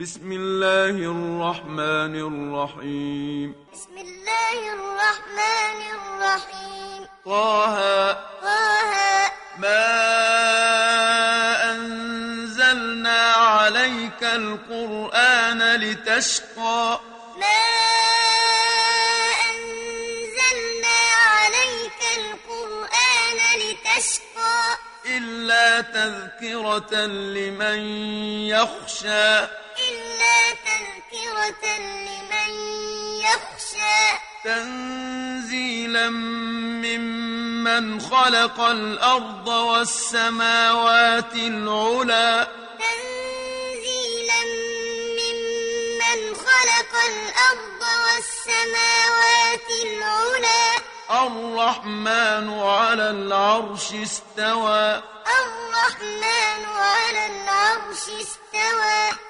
بسم الله الرحمن الرحيم. بسم الله الرحمن الرحيم طه طه. ما أنزلنا عليك القرآن لتشقى. ما أنزلنا عليك القرآن لتشقى. إلا تذكرة لمن يخشى. لمن يخشى. تنزيلا ممن خلق الأرض والسماوات العلى. تنزيلا ممن خلق الأرض والسماوات العلى. الرحمن على العرش استوى. الرحمن على العرش استوى.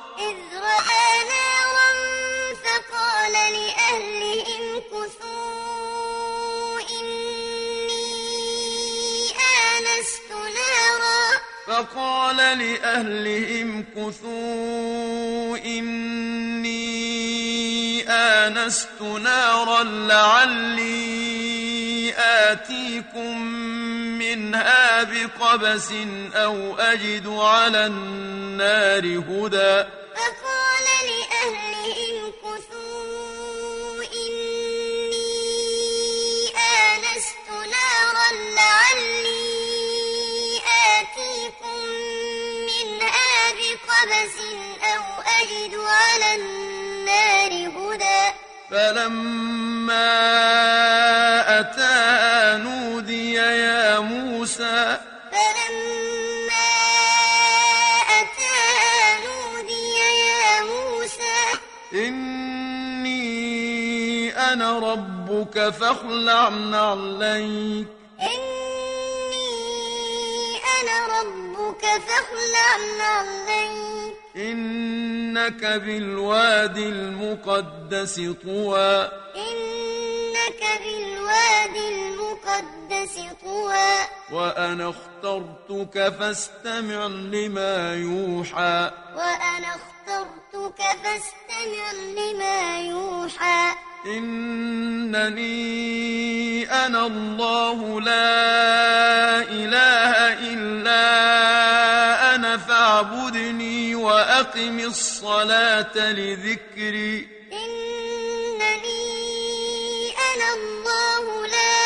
فقال لأهلهم كثوا إني آنست نارا لعلي آتيكم منها بقبس أو أجد على النار هدى. فقال لأهلهم كثوا إني آنست نارا لعلي بقبس أو أجد على النار هدى. فلما أتاها نودي يا موسى. فلما أتاها نودي يا موسى. إني أنا ربك فاخلع نعليك إني أنا ربك فاخلع نعليك إنك بالوادي المقدس طوى. إنك بالوادي المقدس طوى. وأنا اخترتك فاستمع لما يوحى. وأنا اخترتك فاستمع لما يوحى. إنني أنا الله لا إله إلا أنا فاعبدني. وأقم الصلاة لذكري. إنني أنا الله لا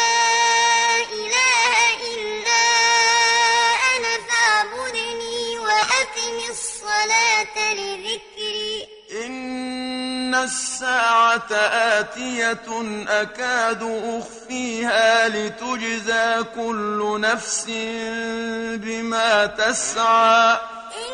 إله إلا أنا فاعبدني وأقم الصلاة لذكري. إن الساعة آتية أكاد أخفيها لتجزى كل نفس بما تسعى. إن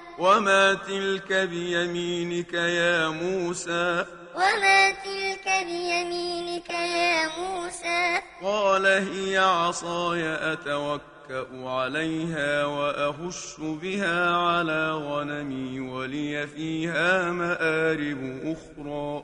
وما تلك بيمينك يا موسى وما تلك بيمينك يا موسى قال هي عصاي أتوكأ عليها وأهش بها على غنمي ولي فيها مآرب أخرى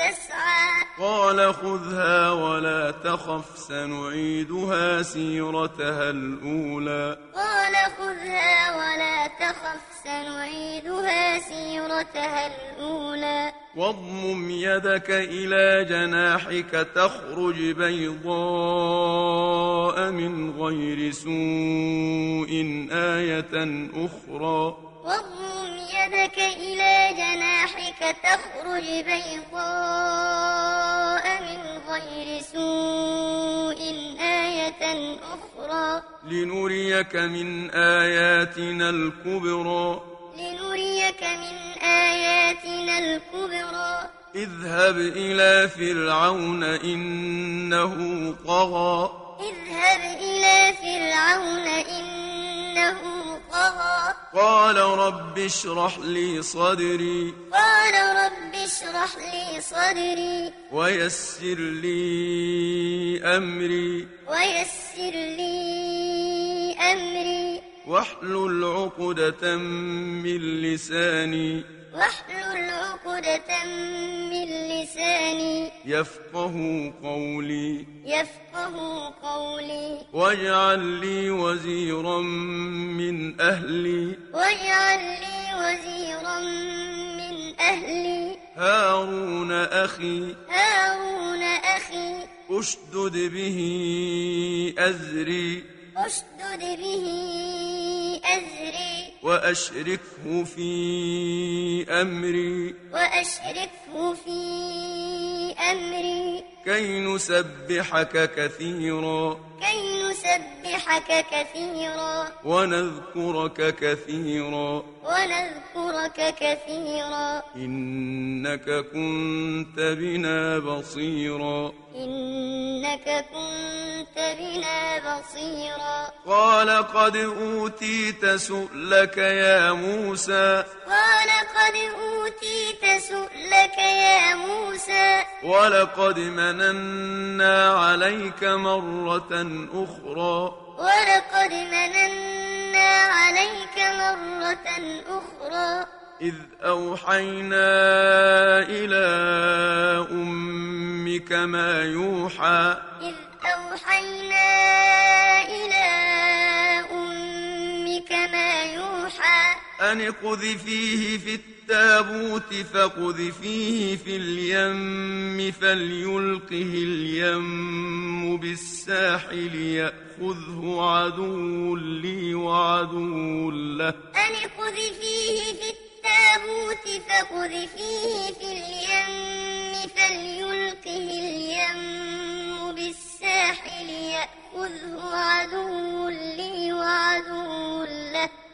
تسعى. قال خذها ولا تخف سنعيدها سيرتها الأولى. قال خذها ولا تخف سنعيدها سيرتها الأولى. واضمم يدك إلى جناحك تخرج بيضاء من غير سوء آية أخرى. واضمم جناحك تخرج بيضاء من غير سوء آية أخرى. لنريك من آياتنا الكبرى. لنريك من آياتنا الكبرى. اذهب إلى فرعون إنه طغى. اذهب إلى فرعون إنه طغى قال رب اشرح لي صدري. قال رب اشرح لي صدري. ويسر لي أمري. ويسر لي أمري. واحلل عقدة من لساني. واحلل عقدة من لساني يفقه قولي يفقه قولي واجعل لي وزيرا من أهلي واجعل لي وزيرا من أهلي هارون أخي هارون أخي اشدد به أزري اشدد به أزري. وأشركه في أمري. وأشركه في أمري. كي نسبحك كثيرا. كي نسبحك كثيرا. ونذكرك كثيرا. ونذكرك كثيرا. إنك كنت بنا بصيرا. إنك كنت بنا بصيرا. قال قد أوتيت سؤلك يا موسى. قال قد أوتيت سؤلك يا موسى. ولقد مننا عليك مرة أخرى. ولقد مننا عليك مرة أخرى. إذ أوحينا إلى أمك ما يوحى. إذ أوحينا إلى أمك ما يوحى. أن اقذفيه في التابوت فاقذفيه في اليم فليلقه اليم بالساحل يأخذه عدو لي وعدو له. أن اقذفيه في التابوت فاقذفيه في اليم فليلقه اليم بالساحل يأخذه عدو لي وعدو له.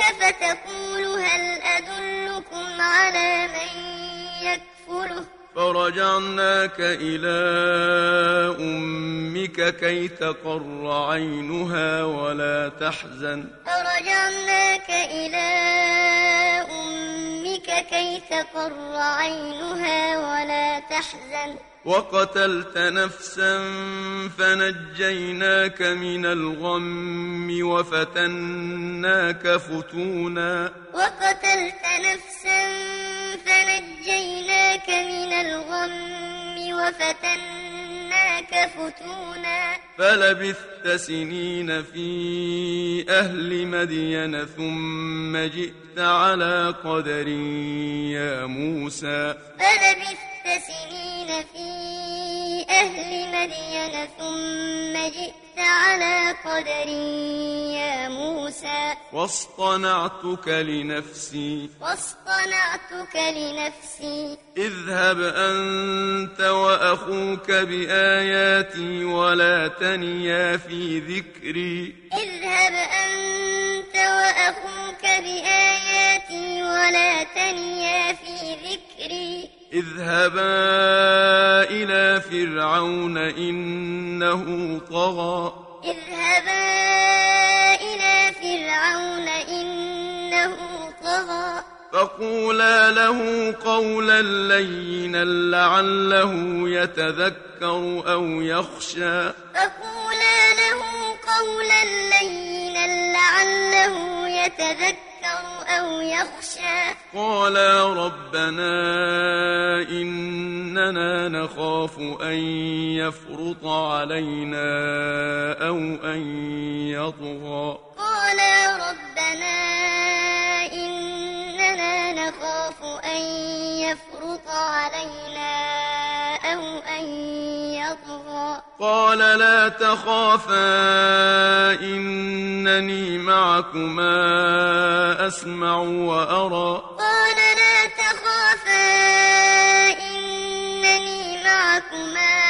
فتقول هل أدلكم على من يكفله فرجعناك إلى أمك كي تقر عينها ولا تحزن. فرجعناك إلى أمك كي تقر عينها ولا تحزن؟ وقتلت نفسا فنجيناك من الغم وفتناك فتونا. وقتلت نفسا فنجيناك من الغم وفتناك فتونا. فلبثت سنين في أهل مدين ثم جئت على قدر يا موسى. فلبثت سنين في أهل مدين ثم جئت على قدر يا موسى. واصطنعتك لنفسي. واصطنعتك لنفسي. اذهب أنت وأخوك بآياتي ولا تنيا في ذكري. اذهب أنت وأخوك بآياتي ولا تنيا في ذكري. اذهبا إلى فرعون إنه طغى. اذهبا إلى فرعون إنه طغى. فقولا له قولا لينا لعله يتذكر أو يخشى. فقولا له قولا لينا لعله يتذكر أو يخشى. قالا ربنا إننا نخاف أن يفرط علينا أو أن يطغى. قالا ربنا إننا نخاف أن يفرط علينا أو أن يطغى. قال لا تخافا إنني معكما أسمع وأرى. قال لا تخافا إنني معكما أسمع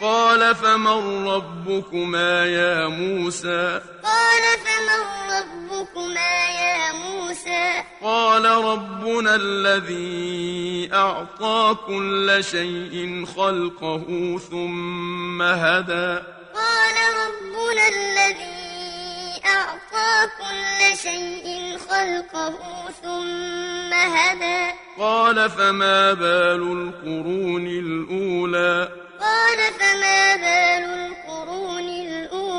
قال فمن ربكما يا موسى قال فمن ربكما يا موسى قال ربنا الذي أعطى كل شيء خلقه ثم هدى قال ربنا الذي أعطى كل شيء خلقه ثم هدى. قال فما بال القرون الأولى؟ قال فما بال القرون الأولى؟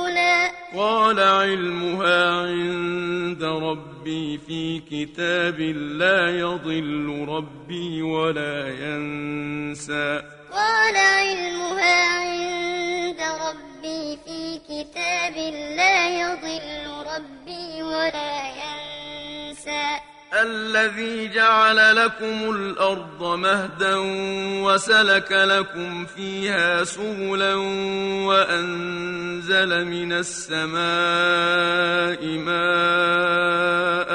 قال علمها عند ربي في كتاب لا يضل ربي ولا ينسى. قال علمها عند ربي في كتاب لا يضل ربي ولا ينسى. الذي جعل لكم الأرض مهدا وسلك لكم فيها سبلا وأنزل من السماء ماء.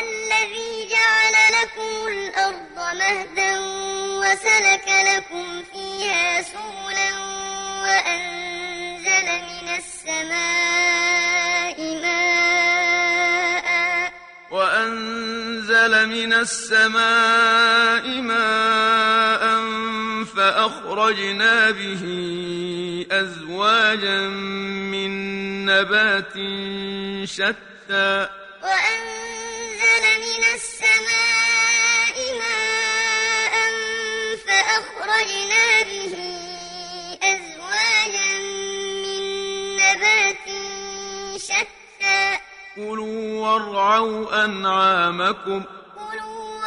الذي جعل لكم الأرض مهدا وسلك لكم فيها سبلا وأنزل من السماء من السماء ماء فأخرجنا به أزواجا من نبات شتى. وأنزل من السماء ماء فأخرجنا به أزواجا من نبات شتى. كلوا وارعوا أنعامكم.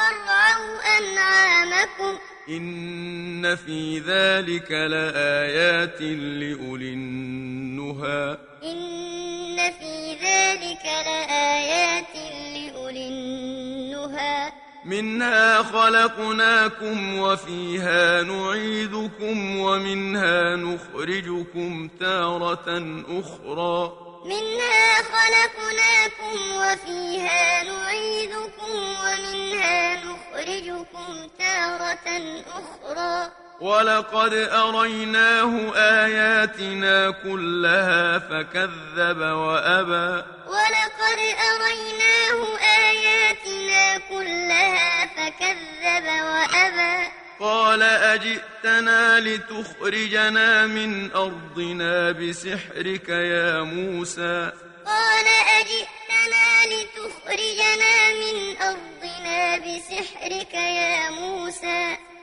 وارعوا أنعامكم إن في ذلك لآيات لأولي النهى إن في ذلك لآيات لأولي النهى منها خلقناكم وفيها نعيدكم ومنها نخرجكم تارة أخرى منها خلقناكم وفيها نعيدكم ومنها نخرجكم تارة أخرى. ولقد أريناه آياتنا كلها فكذب وأبى. ولقد أريناه قال أجئتنا لتخرجنا من أرضنا بسحرك يا موسى. قال أجئتنا لتخرجنا من أرضنا بسحرك يا موسى.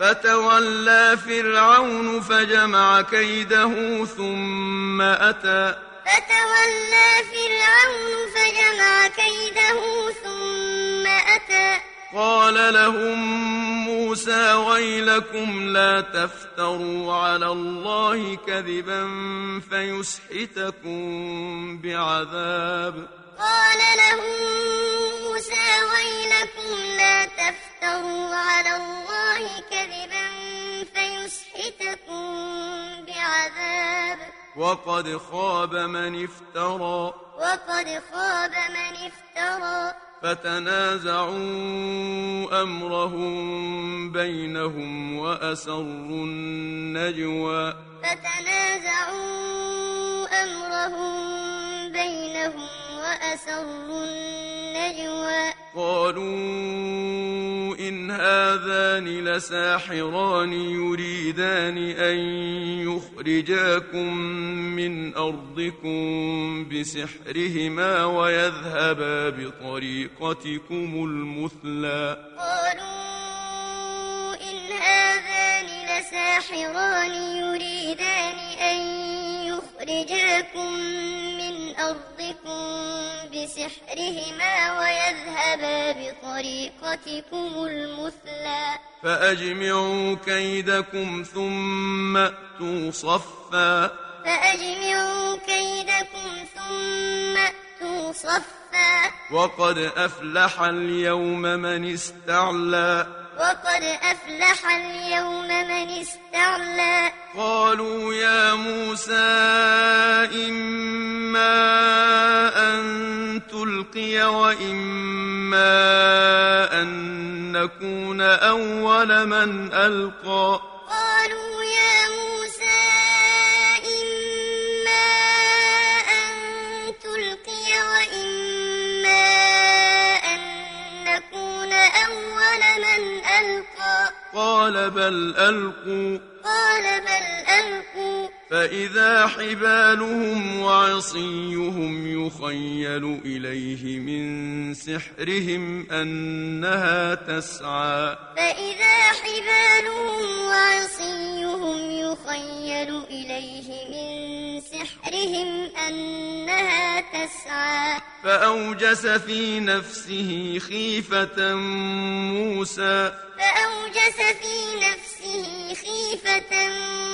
فتولى فرعون فجمع كيده ثم أتى. فتولى فرعون فجمع كيده ثم أتى. قال لهم موسى ويلكم لا تفتروا على الله كذبا فيسحتكم بعذاب. قال لهم موسى ويلكم لا تفتروا على الله كذبا فيسحتكم بعذاب. وقد خاب من افترى. وقد خاب من افترى. فتنازعوا أمرهم بينهم وأسروا النجوى. فتنازعوا أمرهم بينهم وأسروا النجوى. قالوا إن هذان لساحران يريدان أن يخرجاكم من أرضكم بسحرهما ويذهبا بطريقتكم المثلى قالوا إن هذان لساحران يريدان أن يخرجاكم أرضكم بسحرهما ويذهبا بطريقتكم المثلى. فأجمعوا كيدكم ثم أتوا صفا. فأجمعوا كيدكم ثم أتوا صفا. وقد أفلح اليوم من استعلى. وقد أفلح اليوم من استعلى. قالوا يا موسى إما وإما أن نكون أول من ألقى. قالوا يا موسى إما أن تلقي وإما أن نكون أول من ألقى. قال بل ألقوا. قال بل ألقوا. فإذا حبالهم وعصيهم يخيل إليه من سحرهم أنها تسعى. فإذا حبالهم وعصيهم يخيل إليه من سحرهم أنها تسعى. فأوجس في نفسه خيفة موسى. فأوجس في نفسه خيفة موسى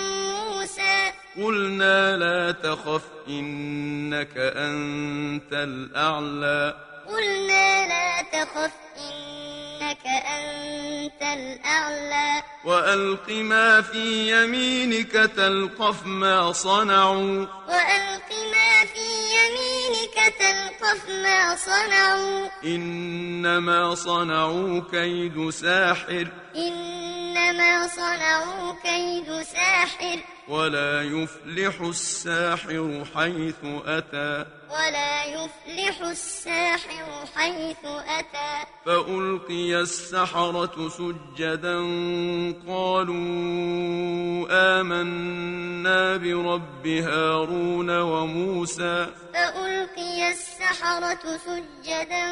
قلنا لا تخف إنك أنت الأعلى. قلنا لا تخف إنك أنت الأعلى. وألق ما في يمينك تلقف ما صنعوا. وألق ما في يمينك تلقف ما صنعوا. إنما صنعوا كيد ساحر. إنما إنما صنعوا كيد ساحر. ولا يفلح الساحر حيث أتى. ولا يفلح الساحر حيث أتى. فألقي السحرة سجدا قالوا آمنا برب هارون وموسى. فألقي السحرة سجدا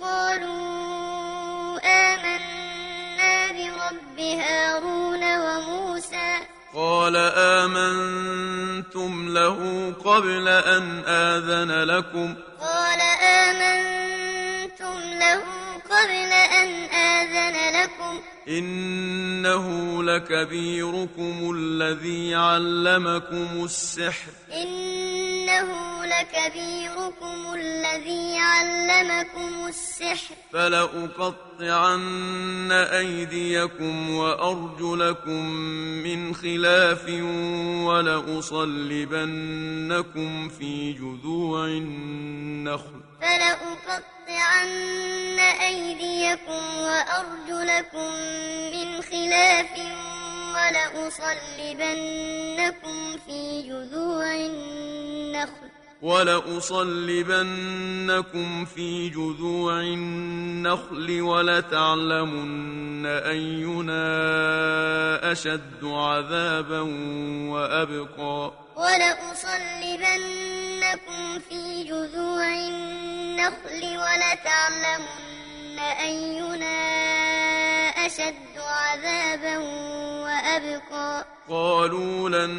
قالوا آمنا برب هارون وموسى. قال آمنتم له قبل أن آذن لكم. قال آمنتم له قبل أن آذن لكم. إنه لكبيركم الذي علمكم السحر. إنه لكبيركم الذي علمكم السحر. فلأقطعن أيديكم وأرجلكم من خلاف ولأصلبنكم في جذوع النخل. فلأقطعن أيديكم وأرجلكم من خلاف ولأصلبنكم في جذوع النخل. ولأصلبنكم في جذوع النخل ولتعلمن أينا أشد عذابا وأبقى. ولأصلبنكم في جذوع النخل ولتعلمن أينا أشد عذابا وأبقى. قالوا لن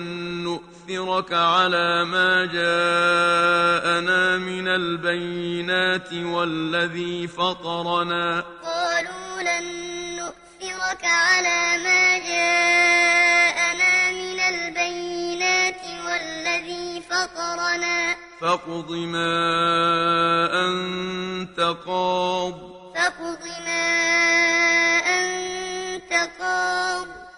نؤثرك على ما جاءنا من البينات والذي فطرنا. قالوا لن نؤثرك على ما جاءنا من البينات والذي فطرنا. فاقض ما أنت قاض. فاقض ما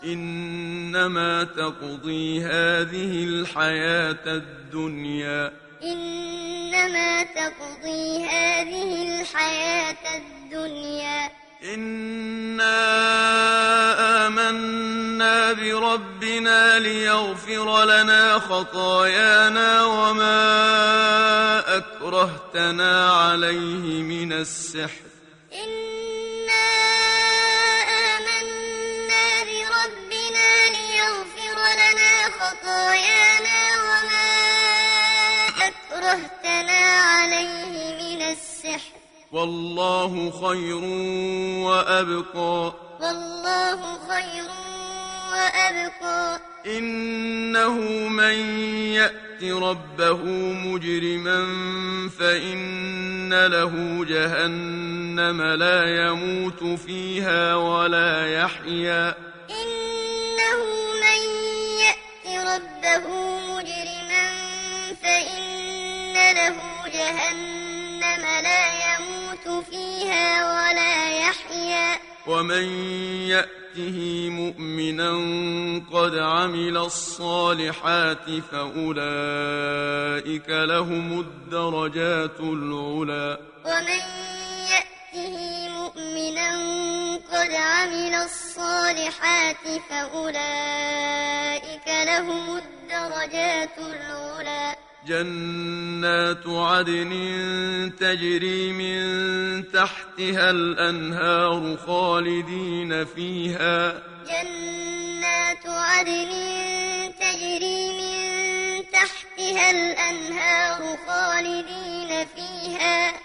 إنما تقضي هذه الحياة الدنيا. إنما تقضي هذه الحياة الدنيا. إنا آمنا بربنا ليغفر لنا خطايانا وما أكرهتنا عليه من السحر. إنا خطايانا وما أكرهتنا عليه من السحر. والله خير وأبقى. والله خير وأبقى. إنه من يأت ربه مجرما فإن له جهنم لا يموت فيها ولا يحيا. يأت ربه مجرما فإن له جهنم لا يموت فيها ولا يحيا. ومن يأته مؤمنا قد عمل الصالحات فأولئك لهم الدرجات العلى. ومن يأته مؤمنا قد عمل الصالحات فأولئك لهم الدرجات العلى جنات عدن تجري من تحتها الأنهار خالدين فيها. جنات عدن تجري من تحتها الأنهار خالدين فيها.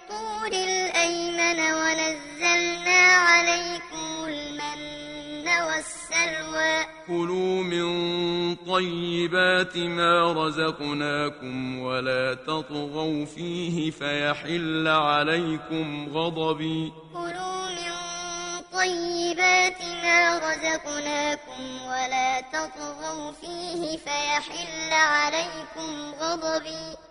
الأيمن ونزلنا عليكم المن والسلوى. كلوا من طيبات ما رزقناكم ولا تطغوا فيه فيحل عليكم غضبي. كلوا من طيبات ما رزقناكم ولا تطغوا فيه فيحل عليكم غضبي.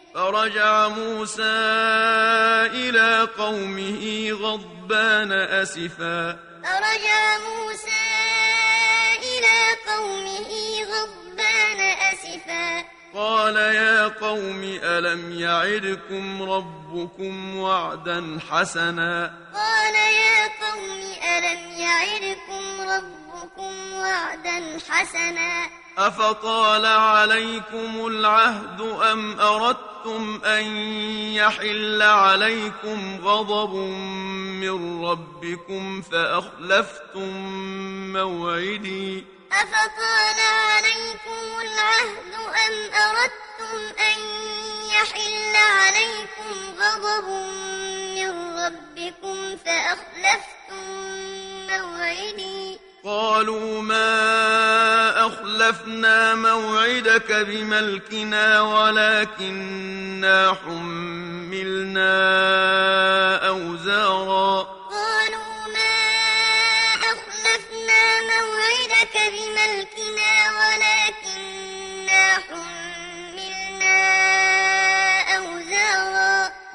فرجع موسى إلى قومه غضبان أسفا. فرجع موسى إلى قومه غضبان أسفا. قال يا قوم ألم يعدكم ربكم وعدا حسنا؟ قال يا قوم ألم يعدكم ربكم وعدا حسنا؟ أفطال عليكم العهد أم أردتم أن يحل عليكم غضب من ربكم فأخلفتم موعدي أفطال عليكم العهد أم أردتم أن يحل عليكم غضب من ربكم فأخلفتم موعدي قالوا ما أخلفنا موعدك بملكنا ولكننا حملنا أوزارا. قالوا ما أخلفنا موعدك بملكنا ولكننا حملنا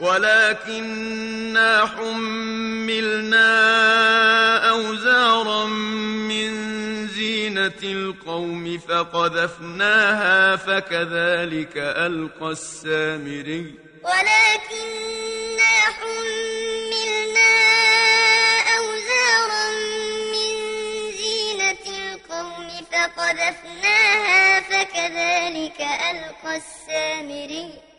ولكننا حملنا أوزارا من زينة القوم فقذفناها فكذلك ألقى السامري. ولكننا حملنا أوزارا من زينة القوم فقذفناها فكذلك ألقى السامري.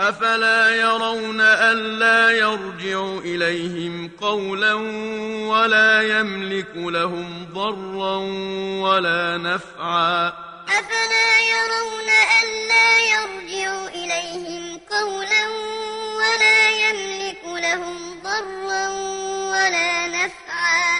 أفلا يرون ألا يرجع إليهم قولا ولا يملك لهم ضرا ولا نفعا. أفلا يرون ألا يرجع إليهم قولا ولا يملك لهم ضرا ولا نفعا.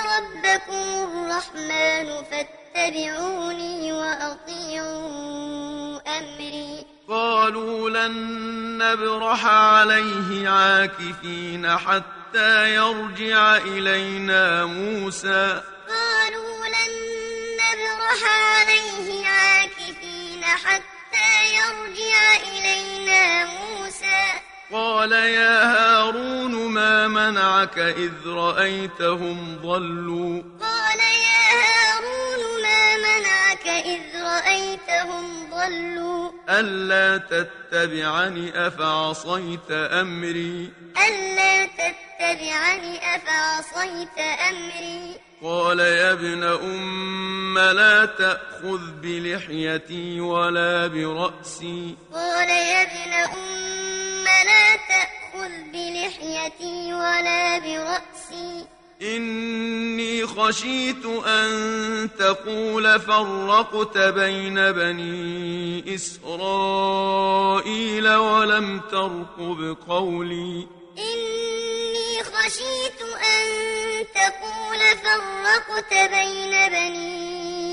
الرحمن فاتبعوني وأطيعوا أمري. قالوا لن نبرح عليه عاكفين حتى يرجع إلينا موسى. قالوا لن نبرح عليه عاكفين حتى يرجع إلينا موسى. قال يا هارون ما منعك إذ رأيتهم ضلوا؟ قال يا ما منعك إذ رأيتهم ضلوا. ألا تتبعني أفعصيت أمري؟ ألا تتبعني أفعصيت أمري. قال يا ابن أم لا تأخذ بلحيتي ولا برأسي. قال يا ابن أم لا تأخذ بلحيتي ولا برأسي. إني خشيت أن تقول فرقت بين بني إسرائيل ولم ترقب قولي. إني خشيت أن تقول فرقت بين بني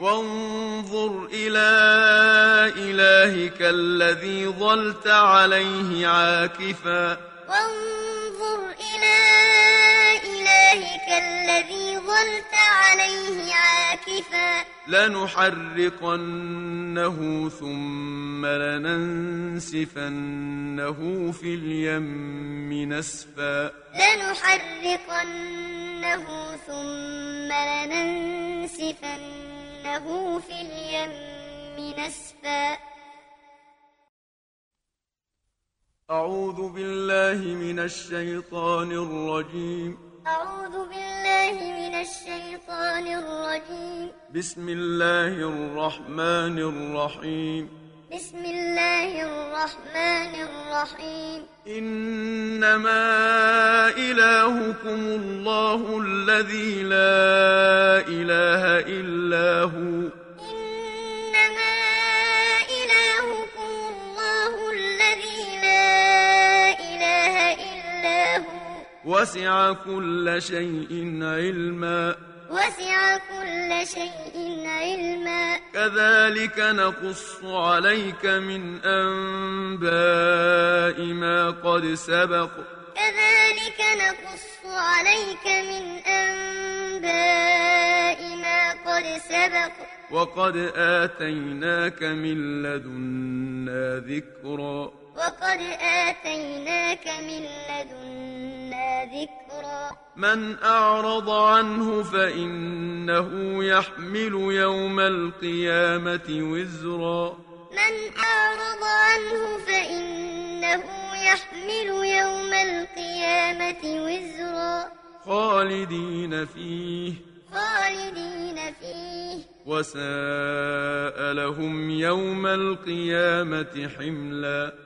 وانظر إلى إلهك الذي ظلت عليه عاكفا. وانظر إلى إلهك الذي ظلت عليه عاكفا. لنحرقنه ثم لننسفنه في اليم نسفا. لنحرقنه ثم لننسفنه في اليم نسفا. أعوذ بالله من الشيطان الرجيم. أعوذ بالله من الشيطان الرجيم. بسم الله الرحمن الرحيم. بسم الله الرحمن الرحيم. إنما إلهكم الله الذي لا إله إلا هو. إنما إلهكم الله الذي لا إله إلا هو. وسع كل شيء علما. وسع كل شيء علما. كذلك نقص عليك من أنباء ما قد سبق. كذلك نقص عليك من أنباء ما قد سبق. وقد آتيناك من لدنا ذكرا. وقد آتيناك من لدنا ذكرا. من أعرض عنه فإنه يحمل يوم القيامة وزرا. من أعرض عنه فإنه يحمل يوم القيامة وزرا. خالدين فيه. خالدين فيه. وساء لهم يوم القيامة حملا.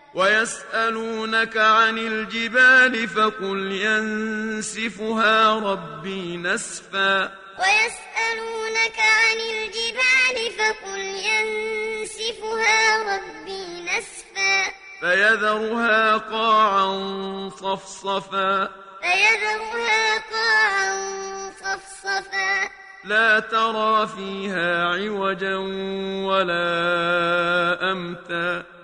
ويسألونك عن الجبال فقل ينسفها ربي نسفا. ويسألونك عن الجبال فقل ينسفها ربي نسفا. فيذرها قاعا صفصفا. فيذرها قاعا صفصفا. لا ترى فيها عوجا ولا أمتا.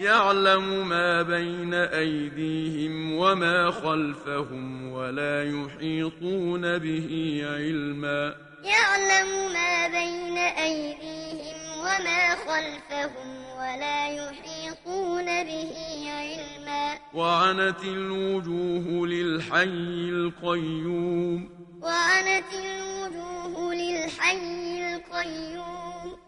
يعلم ما بين أيديهم وما خلفهم ولا يحيطون به علما. يعلم ما بين أيديهم وما خلفهم ولا يحيطون به علما. وعنت الوجوه للحي القيوم. وعنت الوجوه للحي القيوم.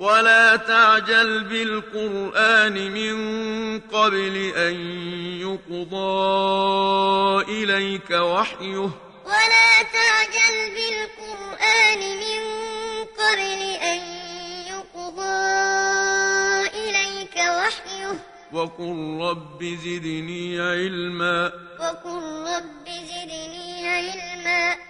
ولا تعجل بالقرآن من قبل أن يقضى إليك وحيه ولا تعجل بالقرآن من قبل أن يقضى إليك وقل رب زدني علما وقل رب زدني علما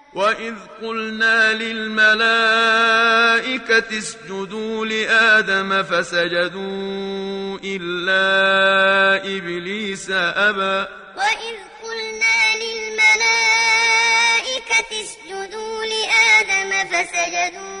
وإذ قلنا للملائكة اسجدوا لآدم فسجدوا إلا إبليس أبى وإذ قلنا للملائكة اسجدوا لآدم فسجدوا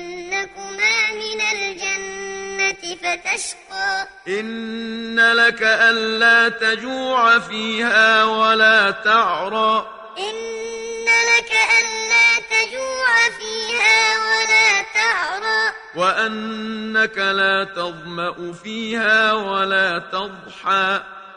الجنة فتشقى إن لك ألا تجوع فيها ولا تعرى. إن لك ألا تجوع فيها ولا تعرى. وأنك لا تظمأ فيها ولا تضحى.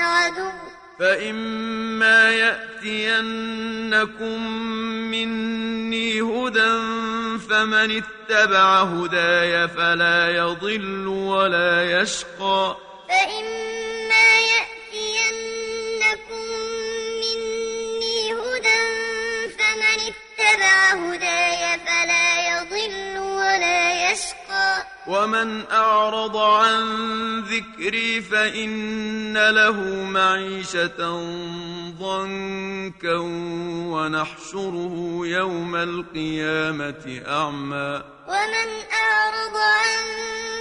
عدو. فإما يأتينكم مني هدى فمن اتبع هداي فلا يضل ولا يشقى. فإما يأتينكم مني هدى فمن اتبع هداي فلا يضل ولا يشقى ومن أعرض عن ذكري فإن له معيشة ضنكا ونحشره يوم القيامة أعمى ومن أعرض عن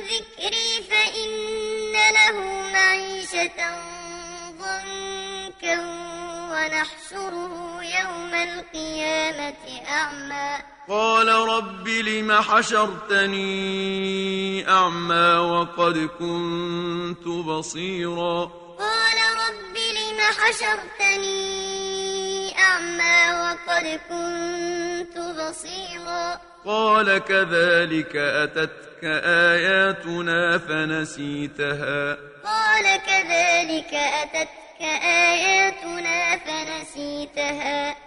ذكري فإن له معيشة ضنكا ونحشره يوم القيامة أعمى قال رب لم حشرتني أعمى وقد كنت بصيرا. قال رب لم حشرتني أعمى وقد كنت بصيرا. قال كذلك أتتك آياتنا فنسيتها. قال كذلك أتتك آياتنا فنسيتها.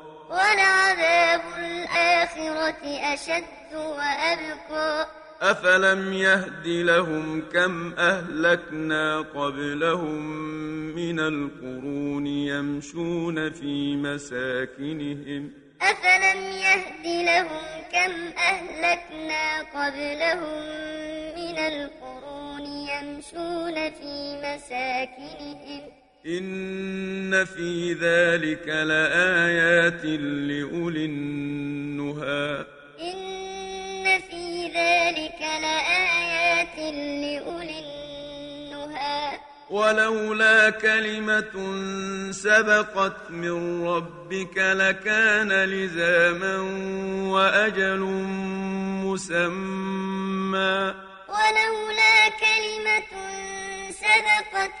ولعذاب الآخرة أشد وأبقى. أفلم يهد لهم كم أهلكنا قبلهم من القرون يمشون في مساكنهم؟ أفلم يهد لهم كم أهلكنا قبلهم من القرون يمشون في مساكنهم؟ إن في ذلك لآيات لأولي النهى. إن في ذلك لآيات لأولي النهى. ولولا كلمة سبقت من ربك لكان لزاما وأجل مسمى. ولولا كلمة سبقت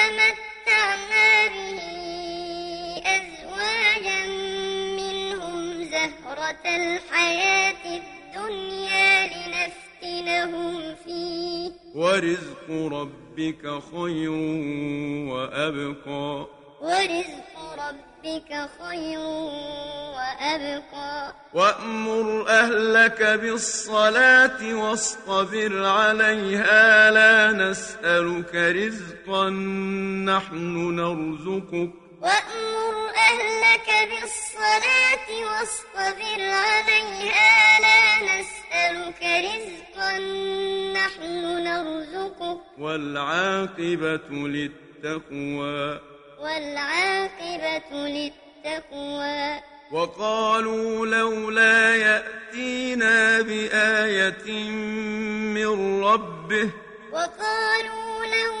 الحياة الدنيا لنفتنهم فيه. ورزق ربك خير وأبقى. ورزق ربك خير وأبقى. وأمر أهلك بالصلاة واصطبر عليها. لا نسألك رزقا نحن نرزقك. وأمر أهلك بالصلاة واصطبر عليها لا نسألك رزقا نحن نرزقك والعاقبة للتقوى. والعاقبة للتقوى. وقالوا لولا يأتينا بآية من ربه. وقالوا لولا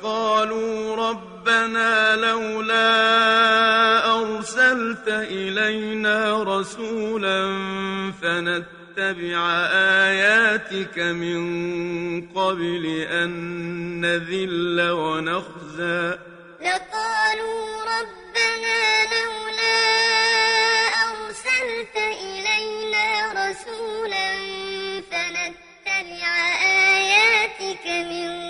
لقالوا ربنا لولا أرسلت إلينا رسولا فنتبع آياتك من قبل أن نذل ونخزى. لقالوا ربنا لولا أرسلت إلينا رسولا فنتبع آياتك من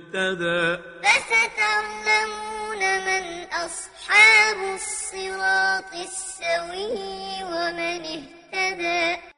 اهتدى فستعلمون من أصحاب الصراط السوي ومن اهتدى.